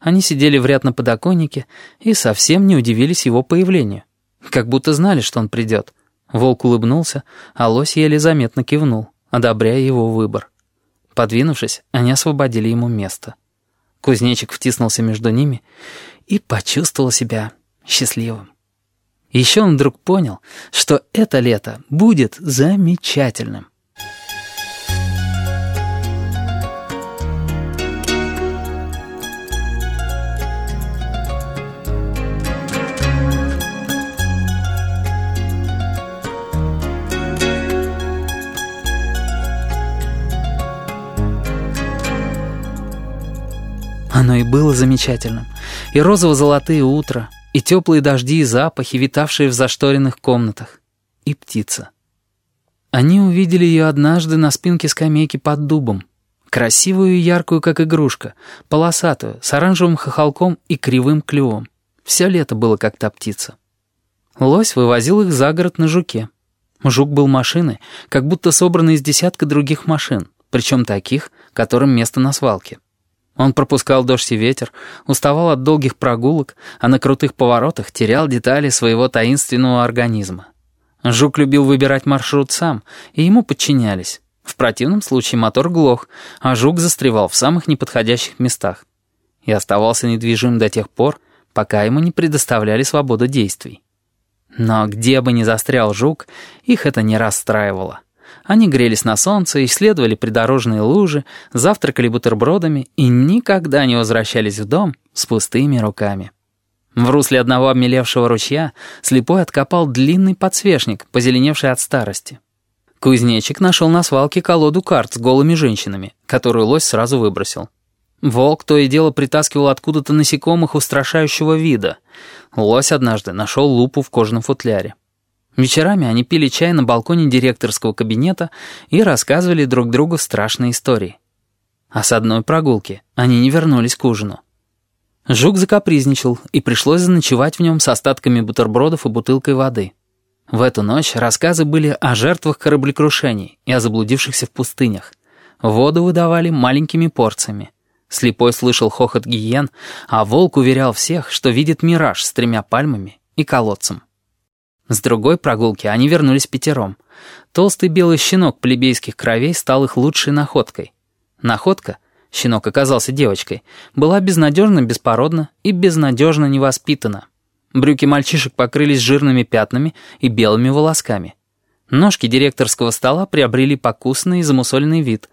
Они сидели в ряд на подоконнике и совсем не удивились его появлению. Как будто знали, что он придет. Волк улыбнулся, а лось еле заметно кивнул, одобряя его выбор. Подвинувшись, они освободили ему место. Кузнечик втиснулся между ними и почувствовал себя счастливым. Еще он вдруг понял, что это лето будет замечательным. Оно и было замечательным. И розово-золотые утра, и теплые дожди и запахи, витавшие в зашторенных комнатах. И птица. Они увидели ее однажды на спинке скамейки под дубом. Красивую и яркую, как игрушка, полосатую, с оранжевым хохолком и кривым клювом. Все лето было как та птица. Лось вывозил их за город на жуке. Жук был машиной, как будто собранный из десятка других машин, причем таких, которым место на свалке. Он пропускал дождь и ветер, уставал от долгих прогулок, а на крутых поворотах терял детали своего таинственного организма. Жук любил выбирать маршрут сам, и ему подчинялись. В противном случае мотор глох, а жук застревал в самых неподходящих местах. И оставался недвижим до тех пор, пока ему не предоставляли свободу действий. Но где бы ни застрял жук, их это не расстраивало. Они грелись на солнце, исследовали придорожные лужи, завтракали бутербродами и никогда не возвращались в дом с пустыми руками. В русле одного обмелевшего ручья слепой откопал длинный подсвечник, позеленевший от старости. Кузнечик нашел на свалке колоду карт с голыми женщинами, которую лось сразу выбросил. Волк то и дело притаскивал откуда-то насекомых устрашающего вида. Лось однажды нашел лупу в кожаном футляре. Вечерами они пили чай на балконе директорского кабинета и рассказывали друг другу страшные истории. А с одной прогулки они не вернулись к ужину. Жук закапризничал, и пришлось заночевать в нем с остатками бутербродов и бутылкой воды. В эту ночь рассказы были о жертвах кораблекрушений и о заблудившихся в пустынях. Воду выдавали маленькими порциями. Слепой слышал хохот гиен, а волк уверял всех, что видит мираж с тремя пальмами и колодцем. С другой прогулки они вернулись пятером. Толстый белый щенок плебейских кровей стал их лучшей находкой. Находка, щенок оказался девочкой, была безнадежно беспородна и безнадежно невоспитана. Брюки мальчишек покрылись жирными пятнами и белыми волосками. Ножки директорского стола приобрели покусный и замусоленный вид.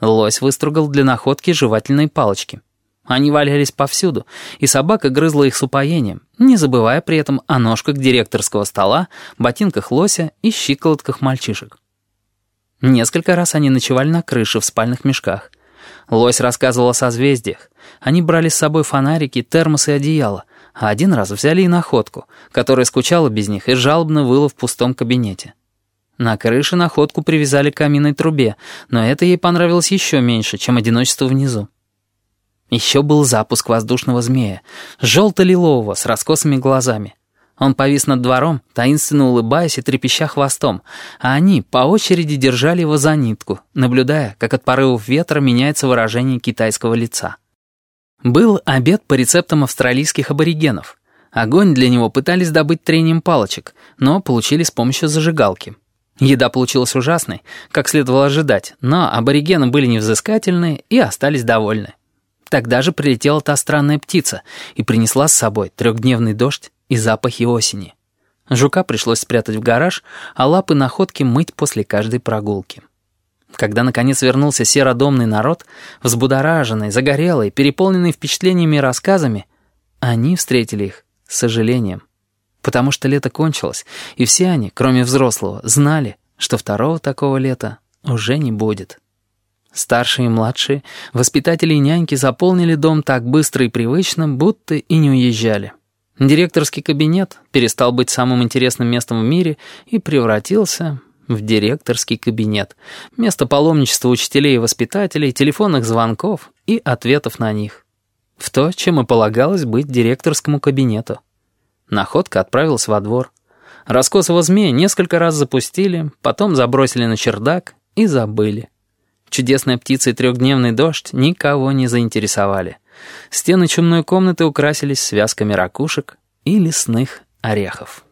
Лось выстругал для находки жевательные палочки. Они валялись повсюду, и собака грызла их с упоением, не забывая при этом о ножках директорского стола, ботинках лося и щиколотках мальчишек. Несколько раз они ночевали на крыше в спальных мешках. Лось рассказывал о созвездиях. Они брали с собой фонарики, термосы и одеяло, а один раз взяли и находку, которая скучала без них и жалобно выла в пустом кабинете. На крыше находку привязали к каминной трубе, но это ей понравилось еще меньше, чем одиночество внизу. Еще был запуск воздушного змея, желто-лилового, с раскосыми глазами. Он повис над двором, таинственно улыбаясь и трепеща хвостом, а они по очереди держали его за нитку, наблюдая, как от порывов ветра меняется выражение китайского лица. Был обед по рецептам австралийских аборигенов. Огонь для него пытались добыть трением палочек, но получили с помощью зажигалки. Еда получилась ужасной, как следовало ожидать, но аборигены были невзыскательны и остались довольны. Тогда же прилетела та странная птица и принесла с собой трехдневный дождь и запахи осени. Жука пришлось спрятать в гараж, а лапы находки мыть после каждой прогулки. Когда, наконец, вернулся серодомный народ, взбудораженный, загорелый, переполненный впечатлениями и рассказами, они встретили их с сожалением. Потому что лето кончилось, и все они, кроме взрослого, знали, что второго такого лета уже не будет. Старшие и младшие, воспитатели и няньки заполнили дом так быстро и привычно, будто и не уезжали. Директорский кабинет перестал быть самым интересным местом в мире и превратился в директорский кабинет. Место паломничества учителей и воспитателей, телефонных звонков и ответов на них. В то, чем и полагалось быть директорскому кабинету. Находка отправилась во двор. Раскосого змея несколько раз запустили, потом забросили на чердак и забыли. Чудесная птица и трехдневный дождь никого не заинтересовали. Стены чумной комнаты украсились связками ракушек и лесных орехов.